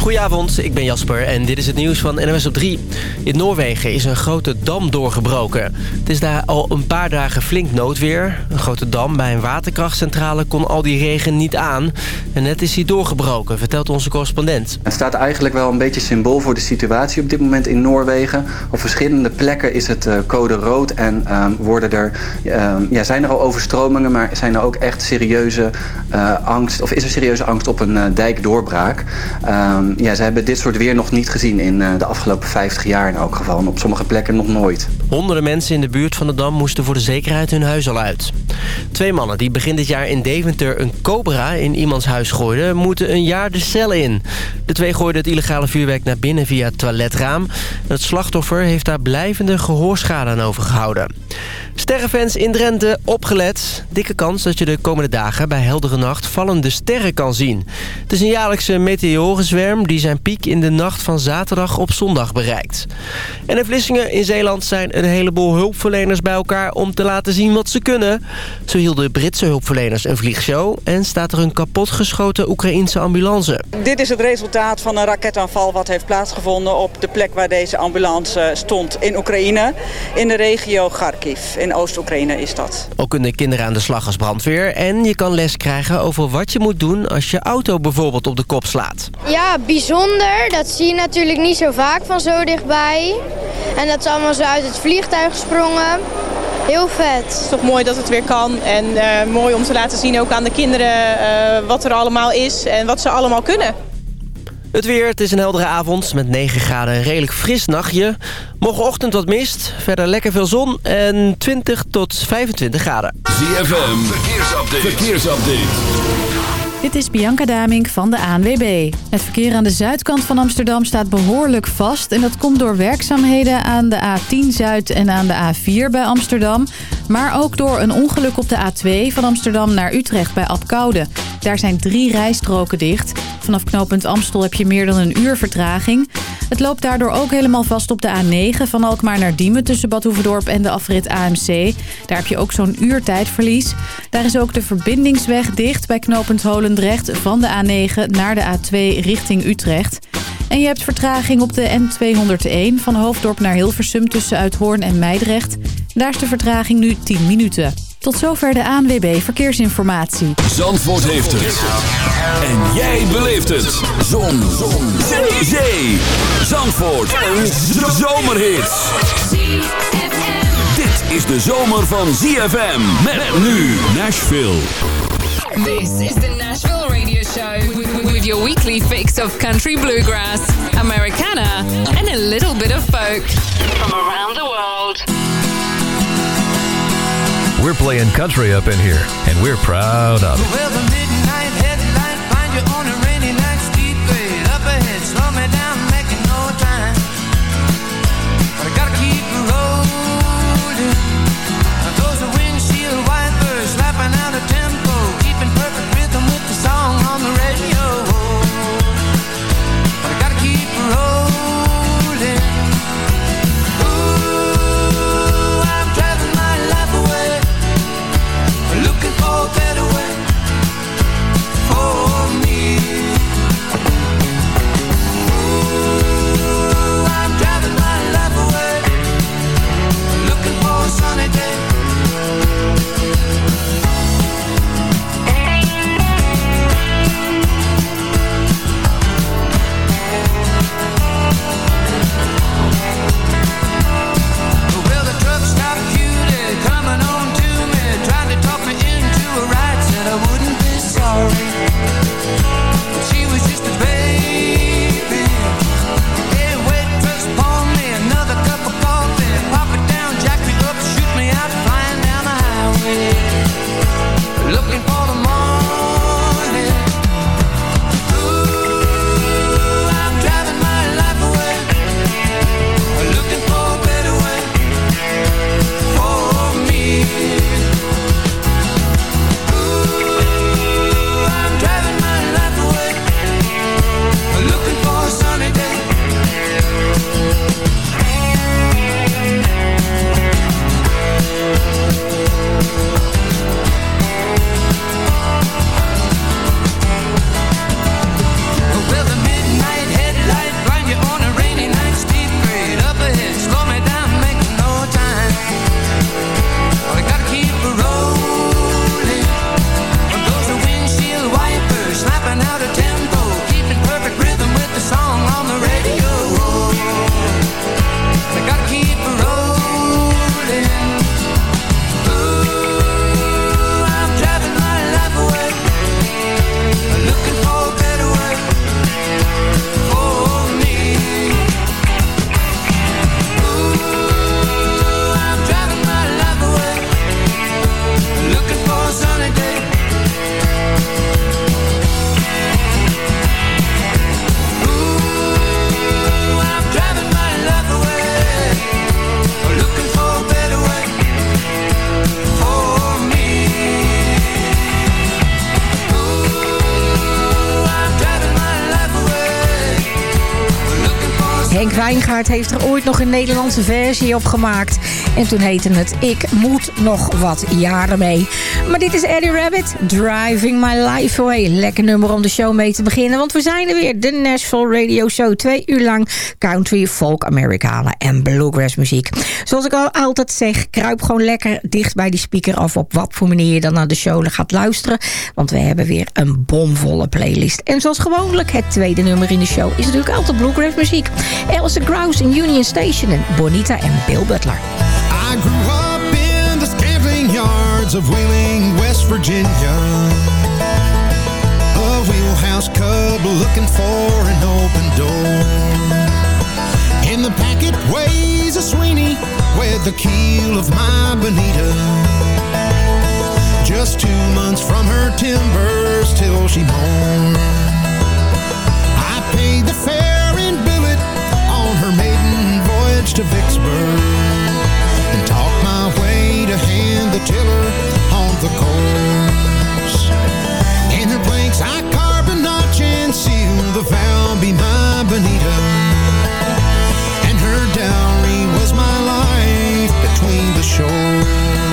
Goedenavond, ik ben Jasper en dit is het nieuws van NWS op 3. In Noorwegen is een grote dam doorgebroken. Het is daar al een paar dagen flink noodweer. Een grote dam bij een waterkrachtcentrale kon al die regen niet aan. En net is hij doorgebroken, vertelt onze correspondent. Het staat eigenlijk wel een beetje symbool voor de situatie op dit moment in Noorwegen. Op verschillende plekken is het uh, code rood en um, worden er, um, ja, zijn er al overstromingen... maar zijn er ook echt serieuze uh, angst, of is er serieuze angst op een uh, dijkdoorbraak... Um, ja, ze hebben dit soort weer nog niet gezien in uh, de afgelopen 50 jaar in elk geval. En op sommige plekken nog nooit. Honderden mensen in de buurt van de dam moesten voor de zekerheid hun huis al uit. Twee mannen die begin dit jaar in Deventer een cobra in iemands huis gooiden... moeten een jaar de cel in. De twee gooiden het illegale vuurwerk naar binnen via het toiletraam. Het slachtoffer heeft daar blijvende gehoorschade aan overgehouden. Sterrenfans in Drenthe, opgelet. Dikke kans dat je de komende dagen bij heldere nacht vallende sterren kan zien. Het is een jaarlijkse meteorenzwerm die zijn piek in de nacht van zaterdag op zondag bereikt. En in Vlissingen in Zeeland zijn een heleboel hulpverleners bij elkaar om te laten zien wat ze kunnen. Zo hielden Britse hulpverleners een vliegshow en staat er een kapotgeschoten Oekraïense ambulance. Dit is het resultaat van een raketaanval wat heeft plaatsgevonden op de plek waar deze ambulance stond in Oekraïne, in de regio Kharkiv. In Oost-Oekraïne is dat. Ook kunnen kinderen aan de slag als brandweer en je kan les krijgen over wat je moet doen als je auto bijvoorbeeld op de kop slaat. Ja, bijzonder. Dat zie je natuurlijk niet zo vaak van zo dichtbij. En dat is allemaal zo uit het vliegtuig gesprongen. Heel vet. Het is toch mooi dat het weer kan. En uh, mooi om te laten zien ook aan de kinderen uh, wat er allemaal is en wat ze allemaal kunnen. Het weer, het is een heldere avond met 9 graden een redelijk fris nachtje. Morgenochtend wat mist, verder lekker veel zon en 20 tot 25 graden. ZFM, verkeersupdate. verkeersupdate. Dit is Bianca Damink van de ANWB. Het verkeer aan de zuidkant van Amsterdam staat behoorlijk vast. En dat komt door werkzaamheden aan de A10 Zuid en aan de A4 bij Amsterdam. Maar ook door een ongeluk op de A2 van Amsterdam naar Utrecht bij Apkoude. Daar zijn drie rijstroken dicht. Vanaf knooppunt Amstel heb je meer dan een uur vertraging. Het loopt daardoor ook helemaal vast op de A9 van Alkmaar naar Diemen... tussen Bad Hoeverdorp en de afrit AMC. Daar heb je ook zo'n uur tijdverlies. Daar is ook de verbindingsweg dicht bij knooppunt Van de A9 naar de A2 richting Utrecht. En je hebt vertraging op de N201 van Hoofddorp naar Hilversum... tussen Uithoorn en Meidrecht. Daar is de vertraging nu 10 minuten. Tot zover de ANWB Verkeersinformatie. Zandvoort heeft het. En jij beleeft het. Zon. Zon. Zee. Zee. Zandvoort. Een zomerhit. Dit is de zomer van ZFM. Met nu Nashville. This is the Show. With your weekly fix of country bluegrass, Americana and a little bit of folk. From around the world. We're playing country up in here, and we're proud of it. Heeft er ooit nog een Nederlandse versie op gemaakt. En toen heette het Ik moet nog wat jaren mee. Maar dit is Eddie Rabbit, Driving My Life Away. Lekker nummer om de show mee te beginnen. Want we zijn er weer, de Nashville Radio Show. Twee uur lang country, folk, Amerikanen en bluegrass muziek. Zoals ik al altijd zeg, kruip gewoon lekker dicht bij die speaker... of op wat voor manier je dan naar de show gaat luisteren. Want we hebben weer een bomvolle playlist. En zoals gewoonlijk, het tweede nummer in de show... is natuurlijk altijd bluegrass muziek. Alice Grouse in Union Station en Bonita en Bill Butler. I grew up in the yards of Wheeling, West Virginia. A wheelhouse cub looking for an open door. In the packet Sweeney with the keel of my Bonita. Just two months from her timbers till she. I paid the fare maiden to Vicksburg and talk my way to hand the tiller on the course. In her planks I carved a notch and sealed the vow be my Bonita. And her dowry was my life between the shores.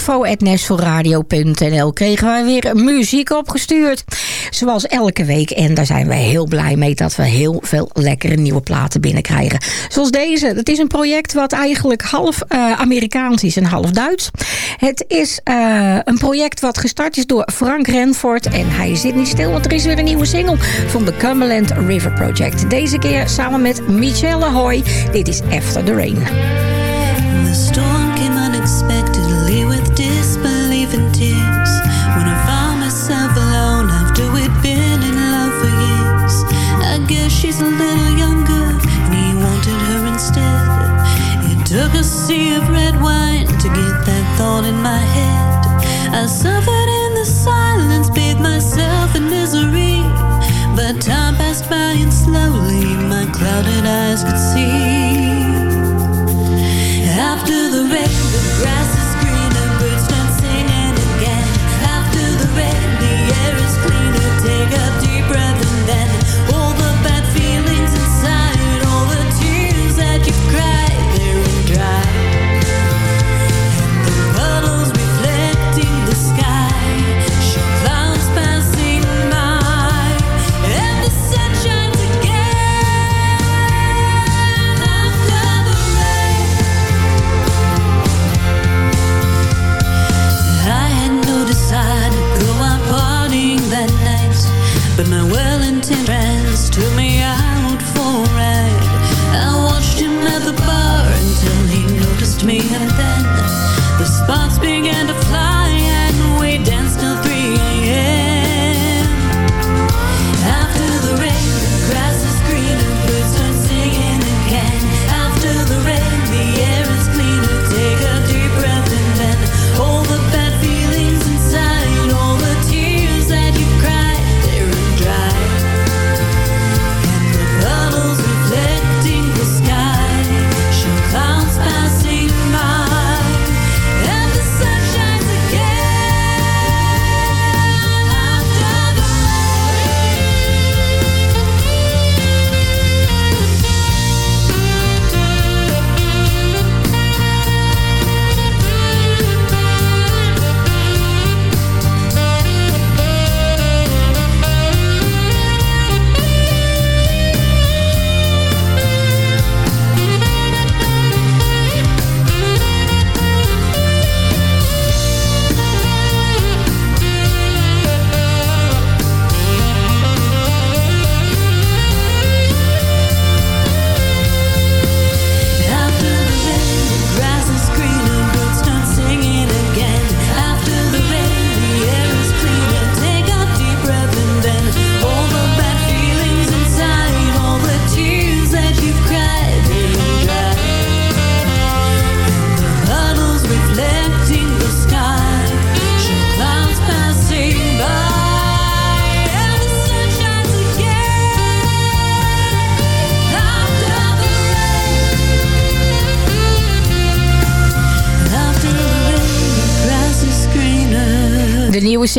info.nashvilleradio.nl kregen wij weer muziek opgestuurd. Zoals elke week. En daar zijn we heel blij mee dat we heel veel lekkere nieuwe platen binnenkrijgen. Zoals deze. Het is een project wat eigenlijk half eh, Amerikaans is en half Duits. Het is eh, een project wat gestart is door Frank Renford. En hij zit niet stil, want er is weer een nieuwe single van de Cumberland River Project. Deze keer samen met Michelle Ahoy. Dit is After the Rain. The like a sea of red wine to get that thought in my head. I suffered in the silence, bathed myself in misery. But time passed by and slowly my clouded eyes could see.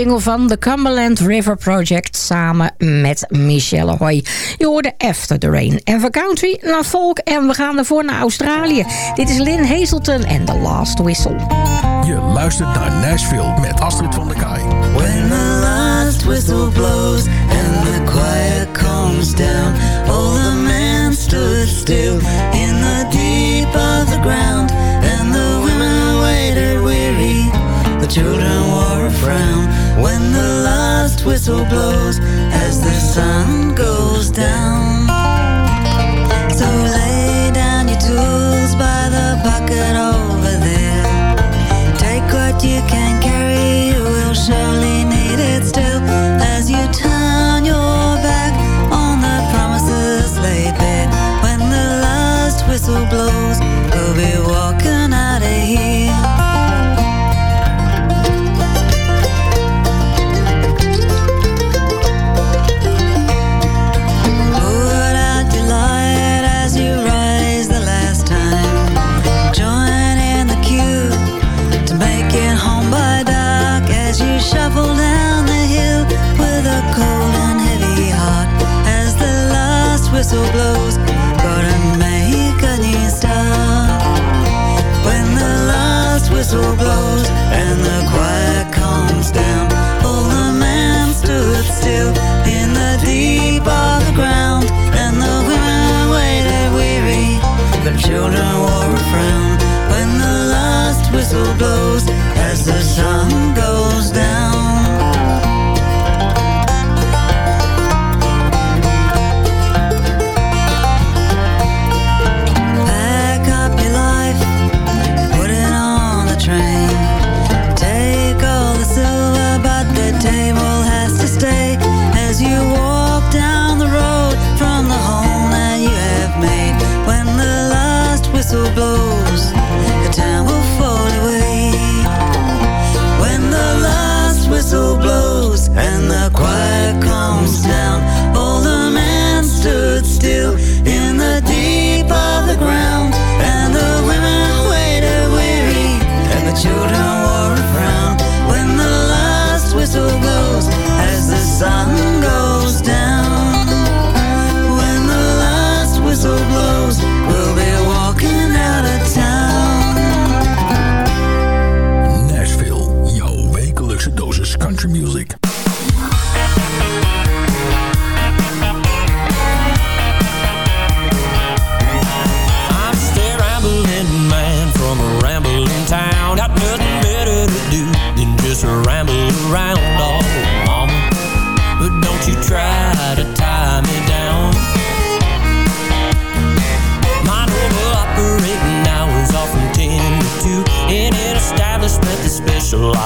single van The Cumberland River Project samen met Michelle Hoy. Je hoorde After the Rain. En van country naar folk en we gaan ervoor naar Australië. Dit is Lynn Hazelton en The Last Whistle. Je luistert naar Nashville met Astrid van der Kaai. When the last whistle blows and the quiet comes down All the men stood still in the deep of the ground And the women waited weary The children wore a frown When the last whistle blows as the sun goes down.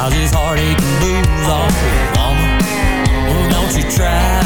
'Cause his heartache and blues. Oh, mama, Well, don't you try.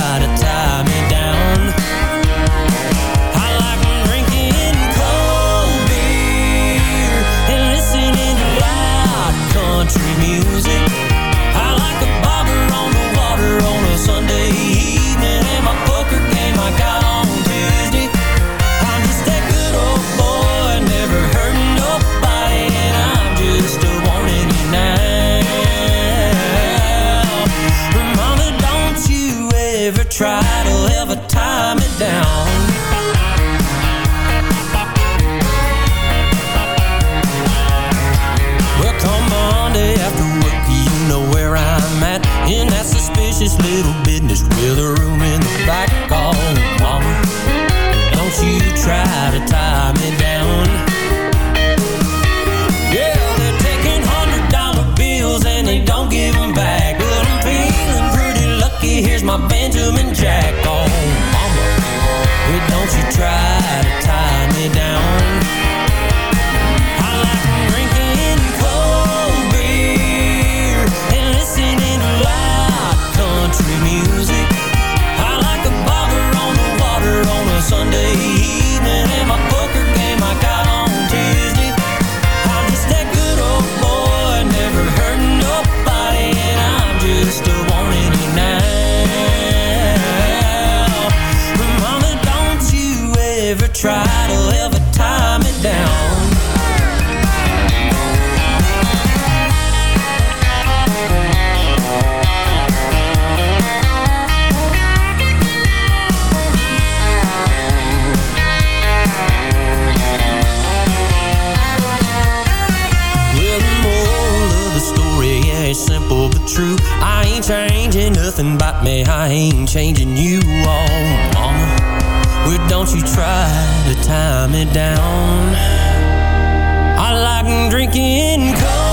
Yeah. baby, I ain't changing you all, mama. Well, don't you try to tie me down. I like drinking cold.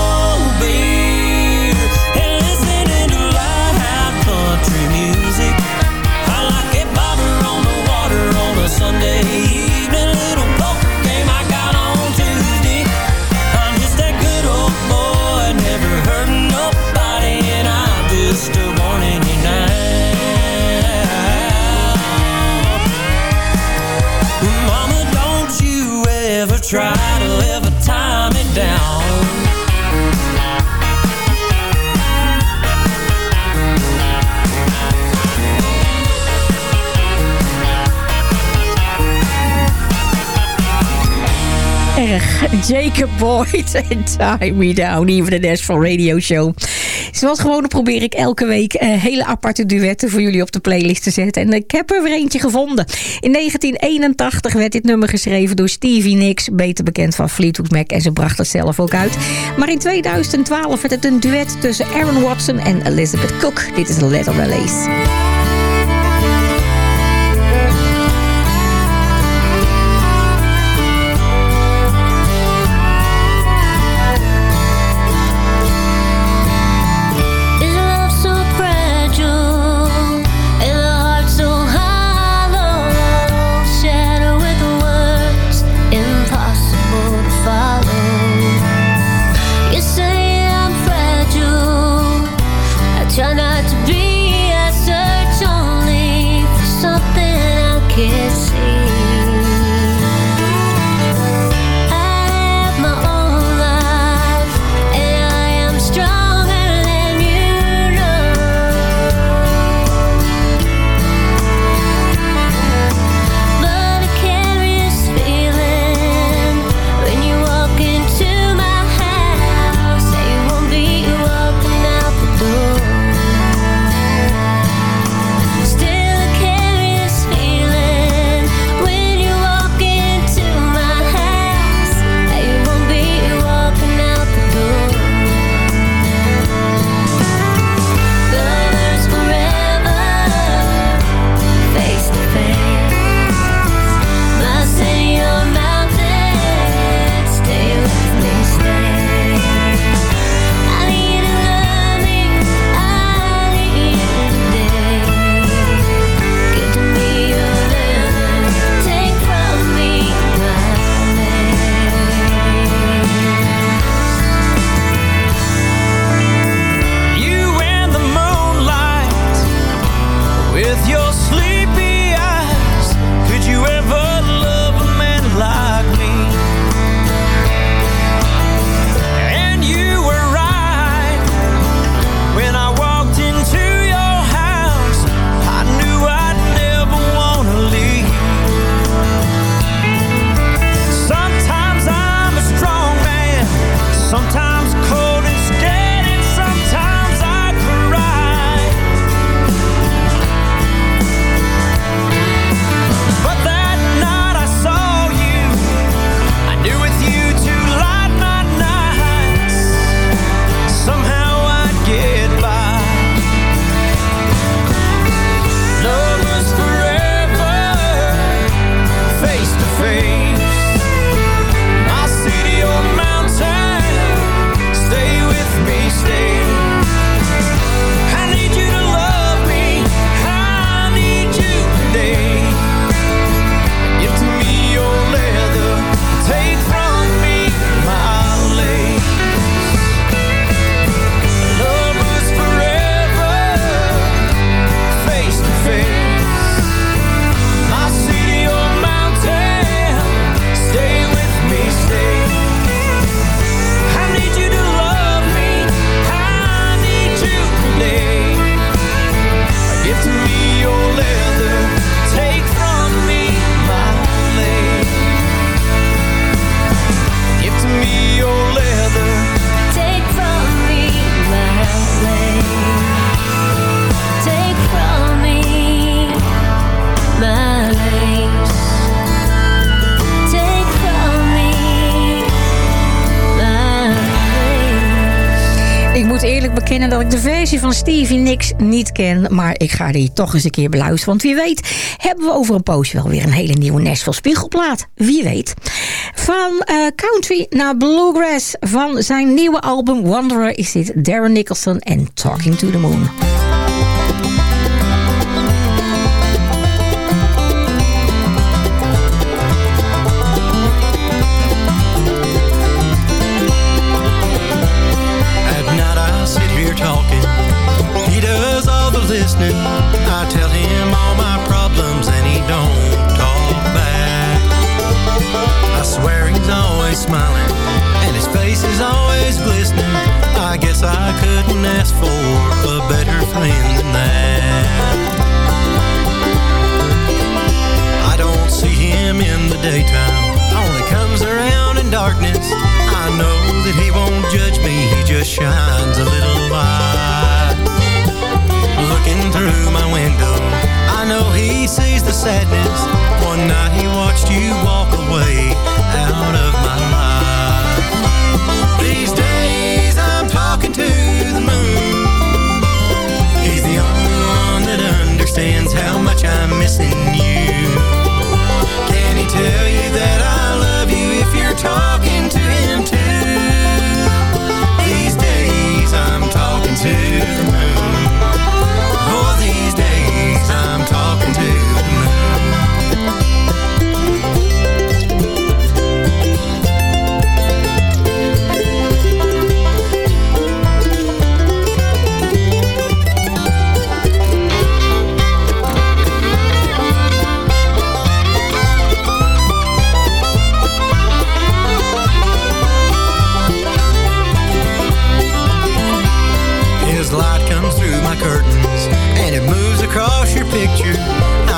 Jacob Boyd en Time Me Down, hier van de National Radio Show. Zoals gewoon probeer ik elke week eh, hele aparte duetten voor jullie op de playlist te zetten. En ik heb er weer eentje gevonden. In 1981 werd dit nummer geschreven door Stevie Nicks, beter bekend van Fleetwood Mac. En ze bracht het zelf ook uit. Maar in 2012 werd het een duet tussen Aaron Watson en Elizabeth Cook. Dit is Letter Release. van Stevie Nicks niet ken. Maar ik ga die toch eens een keer beluisteren. Want wie weet hebben we over een poosje wel weer een hele nieuwe Nashville Spiegelplaat. Wie weet. Van eh, country naar bluegrass. Van zijn nieuwe album Wanderer is dit Darren Nicholson en Talking to the Moon.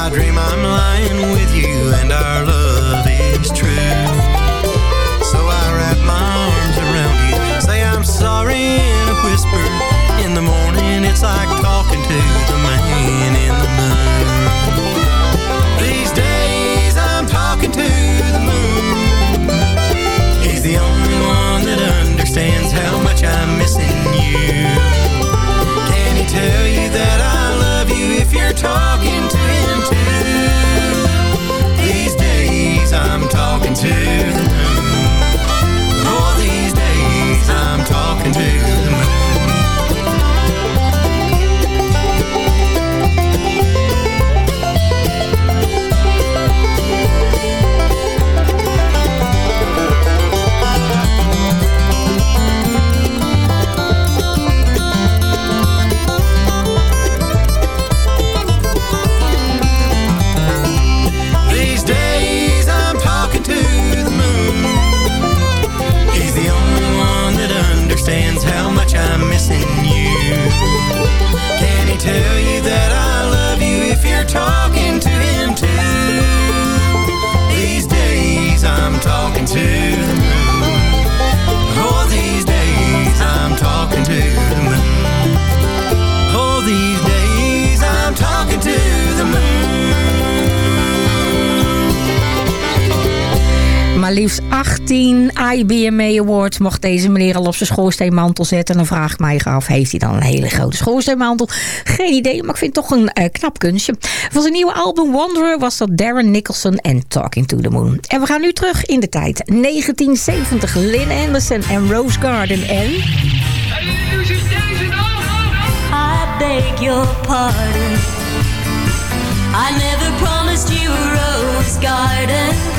I dream I'm lying with you and our love is true. So I wrap my arms around you, say I'm sorry in a whisper. In the morning, it's like talking to the man in the moon. These days, I'm talking to the moon. He's the only one that understands how much I'm missing you. Can he tell you that I love you if you're talking to him? missing you. Can he tell you that I love you if you're talking to him too? These days I'm talking to Maar liefst 18 IBMA Awards mocht deze meneer al op zijn schoorsteenmantel zetten. En dan vraag ik mij af, heeft hij dan een hele grote schoorsteenmantel? Geen idee, maar ik vind het toch een uh, knap kunstje. Van zijn nieuwe album Wanderer was dat Darren Nicholson en Talking to the Moon. En we gaan nu terug in de tijd. 1970, Lynn Anderson en Rose Garden en... I beg your pardon I never promised you a rose garden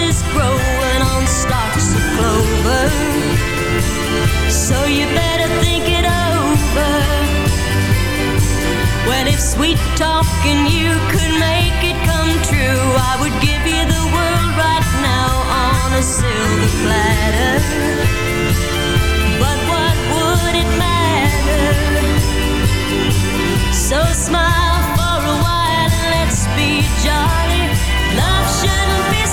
roses growing on stalks of clover. So you better think it over. Well, if sweet talking you could make it come true, I would give you the world right now on a silver platter. But what would it matter? So smile for a while and let's be jolly.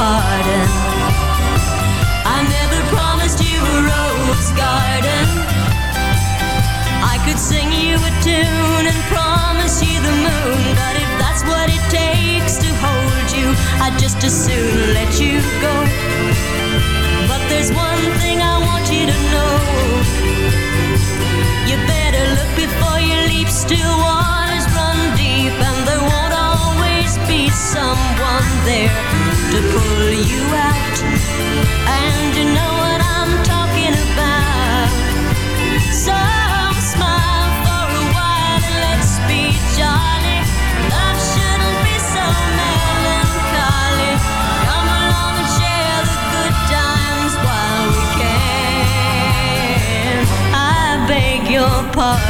pardon. I never promised you a rose garden. I could sing you a tune and promise you the moon, but if that's what it takes to hold you, I'd just as soon let you go. But there's one thing I want you to know. You better look before you leap, still waters run deep, and there won't always be someone there to pull you out. And you know what I'm talking about. So smile for a while and let's be jolly. Love shouldn't be so melancholy. Come along and share the good times while we can. I beg your pardon.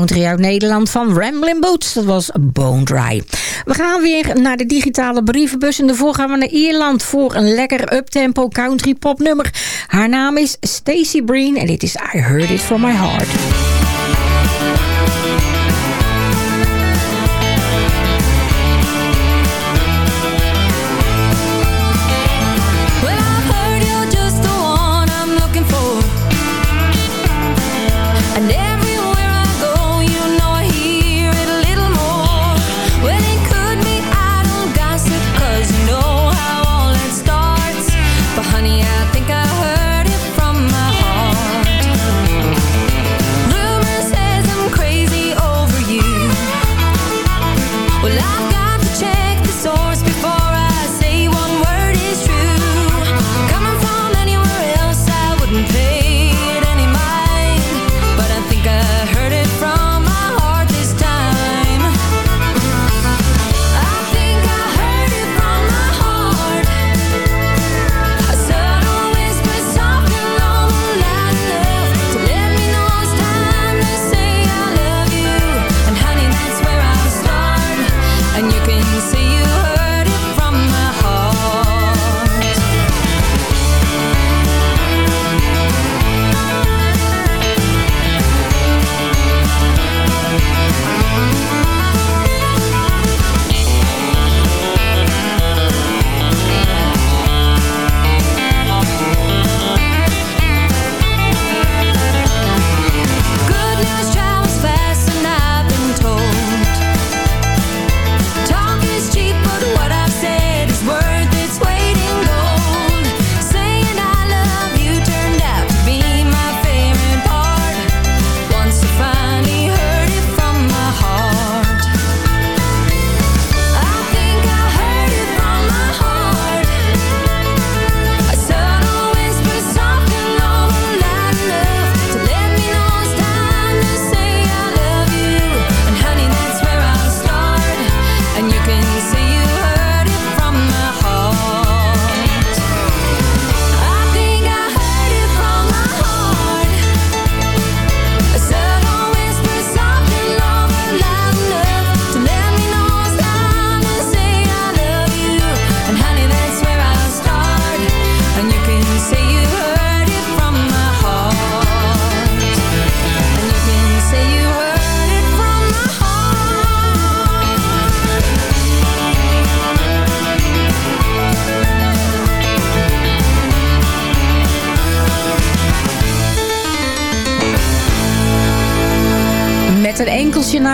country uit Nederland van Ramblin' Boots. Dat was Bone Dry. We gaan weer naar de digitale brievenbus. En daarvoor gaan we naar Ierland voor een lekker uptempo country pop nummer. Haar naam is Stacey Breen en dit is I Heard It From My Heart.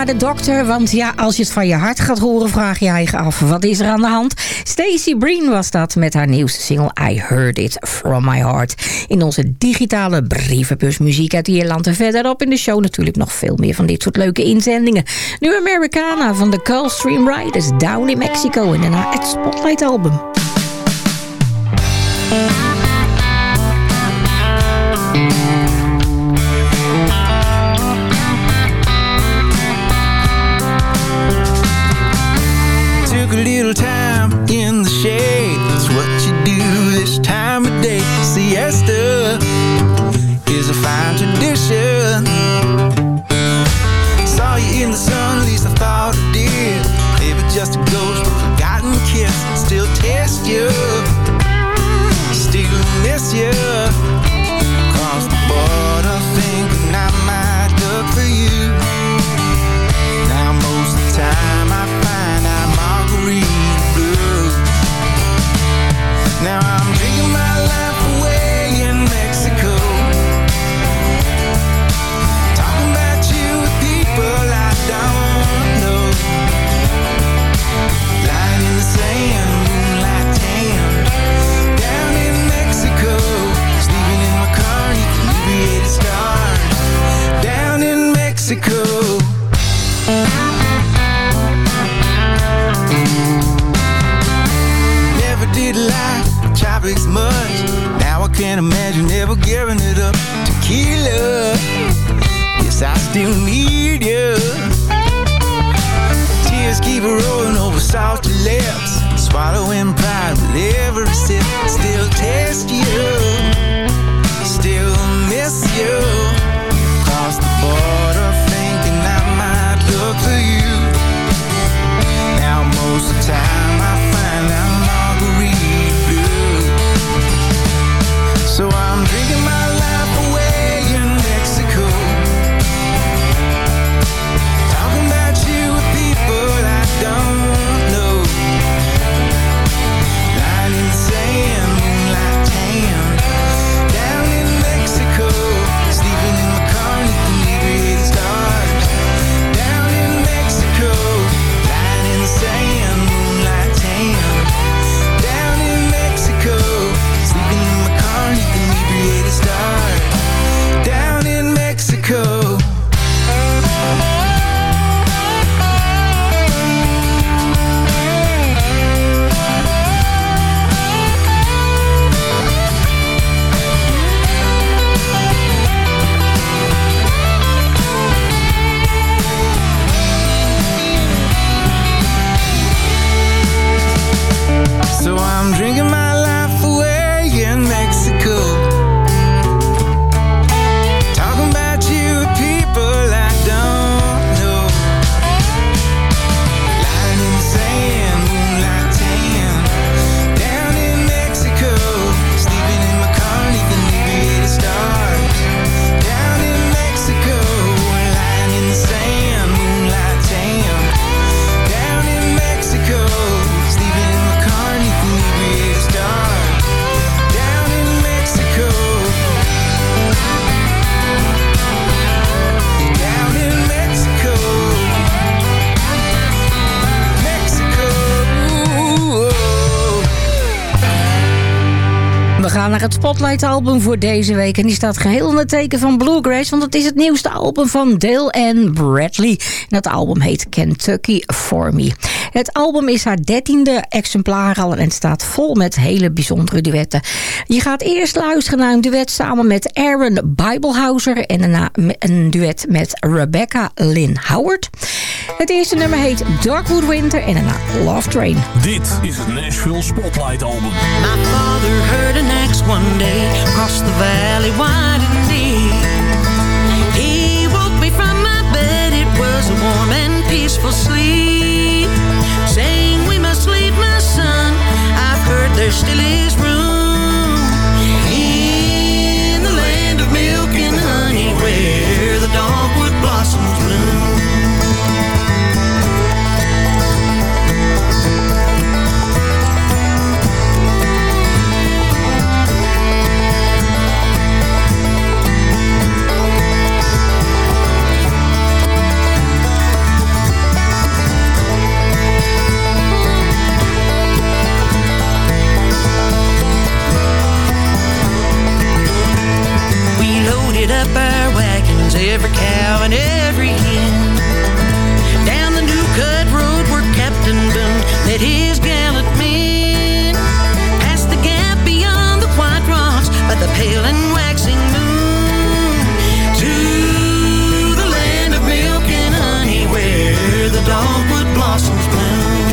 de dokter, want ja, als je het van je hart gaat horen... vraag je je eigen af, wat is er aan de hand? Stacey Breen was dat met haar nieuwste single I Heard It From My Heart. In onze digitale brievenbus muziek uit Ierland. En verderop in de show natuurlijk nog veel meer van dit soort leuke inzendingen. Nu Americana van de Gulfstream Riders Down in Mexico. En een het Spotlight album. topics much. Now I can't imagine ever giving it up. Tequila, yes, I still need you. Tears keep rolling over salty lips. Swallowing pride with every sip. Still taste you, still miss you. Het Spotlight album voor deze week. En die staat geheel in het teken van Bluegrass. Want het is het nieuwste album van Dale Ann Bradley. En dat album heet Kentucky For Me. Het album is haar dertiende exemplaar al. En het staat vol met hele bijzondere duetten. Je gaat eerst luisteren naar een duet samen met Aaron Bibelhauser. En daarna een duet met Rebecca Lynn Howard. Het eerste nummer heet Darkwood Winter. En daarna Love Train. Dit is het Nashville Spotlight album. My father heard an axe one day across the valley wide and deep. He woke me from my bed, it was a warm and peaceful sleep. Blossoms bloom. Loaded up our wagons, every cow and every hen. Down the new cut road where Captain Boone led his gallant men. Past the gap beyond the white rocks by the pale and waxing moon. To the land of milk and honey where the dogwood blossoms bloom.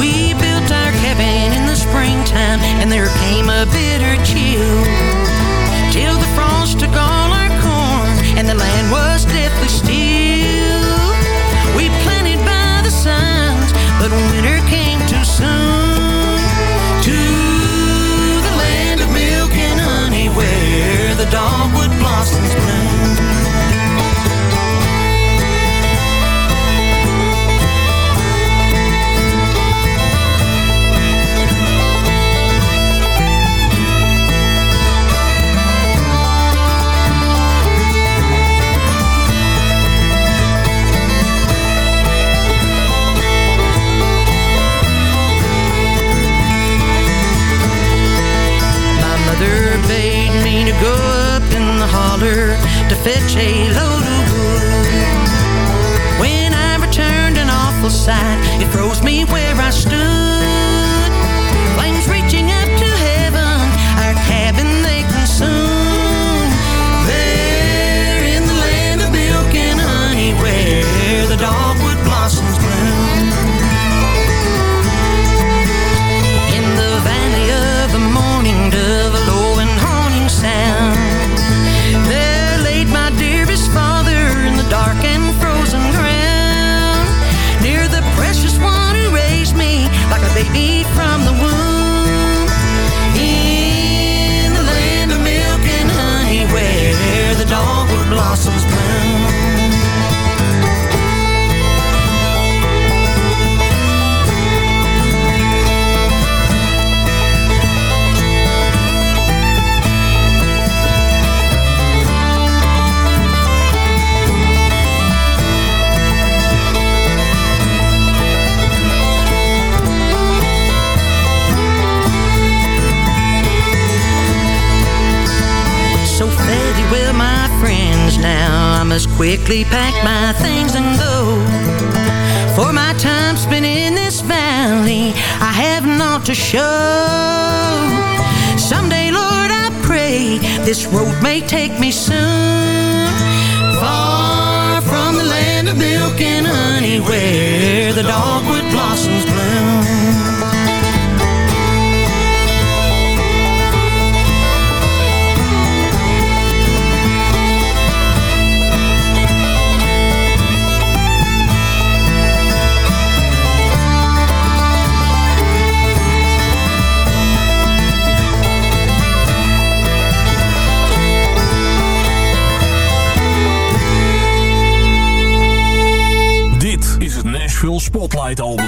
We built our cabin in the springtime, and there came a bitter chill. For my time spent in this valley, I have naught to show. Someday, Lord, I pray this road may take me soon. Far from the land of milk and honey, where the dogwood blossoms bloom. Night Home.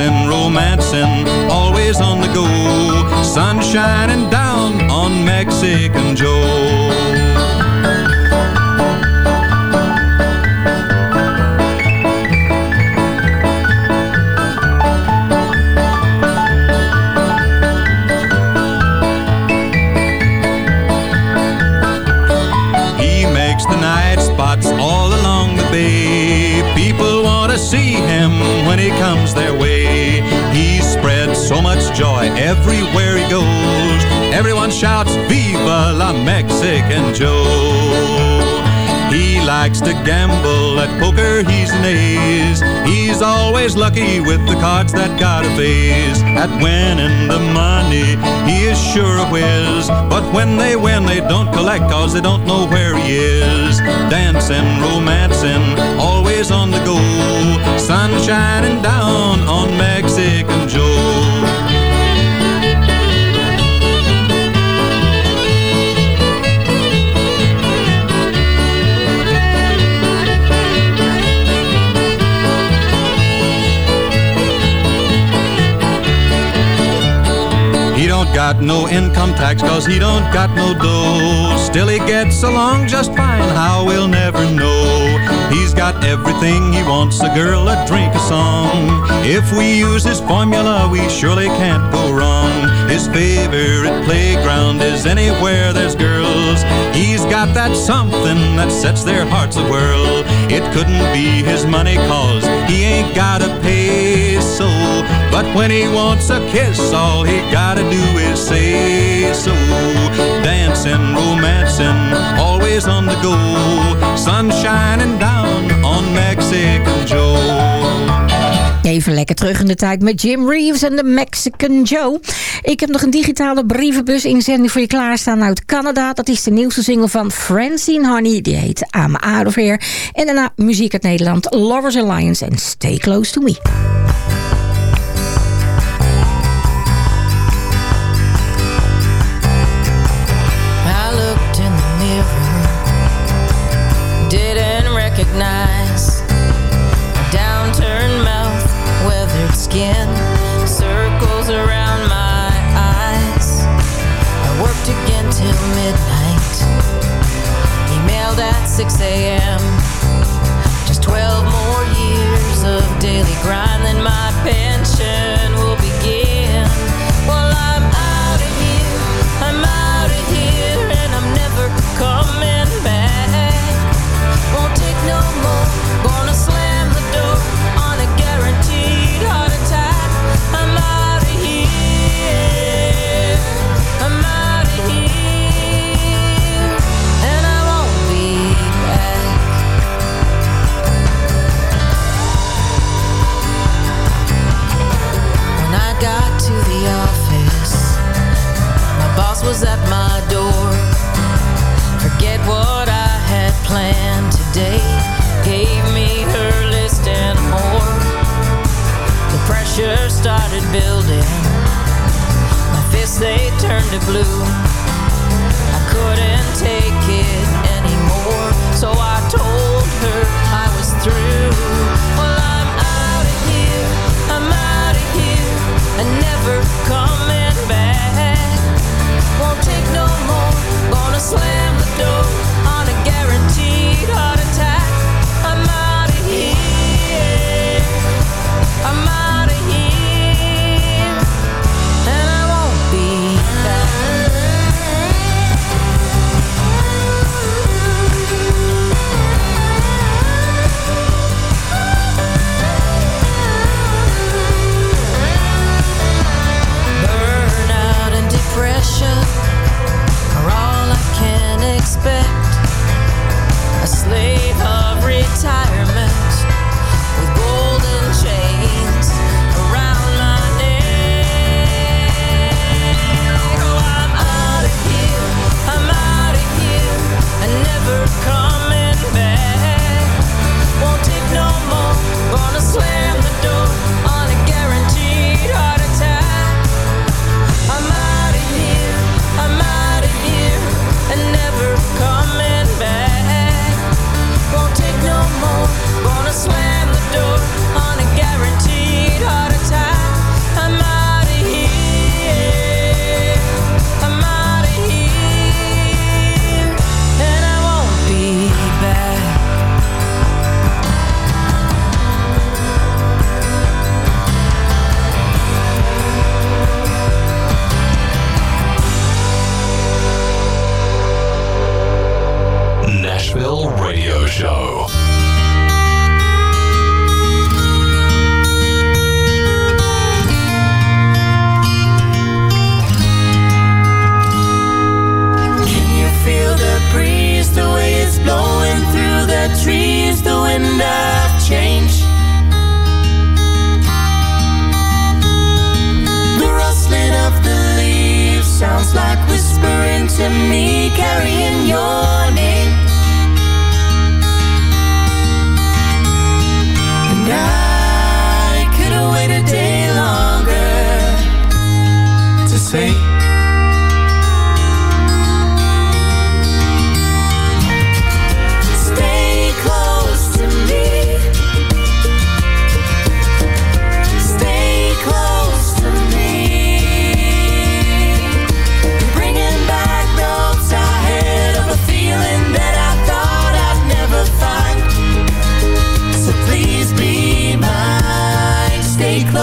Dancing, romancing, always on the go. Sun shining to gamble at poker, he's an ace. He's always lucky with the cards that got a face. At winning the money, he is sure a whiz. But when they win, they don't collect cause they don't know where he is. Dancing, romancing, always on the go. Sun shining down on Mexican Joe. No income tax cause he don't got no dough. Still he gets along just fine, how we'll never know. He's got everything he wants, a girl, a drink, a song. If we use his formula, we surely can't go wrong. His favorite playground is anywhere there's girls. He's got that something that sets their hearts a whirl. It couldn't be his money cause he ain't gotta pay so. But when he wants a kiss, all he gotta do is say so. Dancing, romancing, always on the go. Sun shining down on Mexican Joe. Even lekker terug in de tijd met Jim Reeves en de Mexican Joe. Ik heb nog een digitale brievenbus inzending voor je klaarstaan uit Canada. Dat is de nieuwste single van Francine Honey. Die heet I'm Out of Here. En daarna muziek uit Nederland. Lovers Alliance en Stay Close to Me. 6 a.m.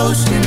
ocean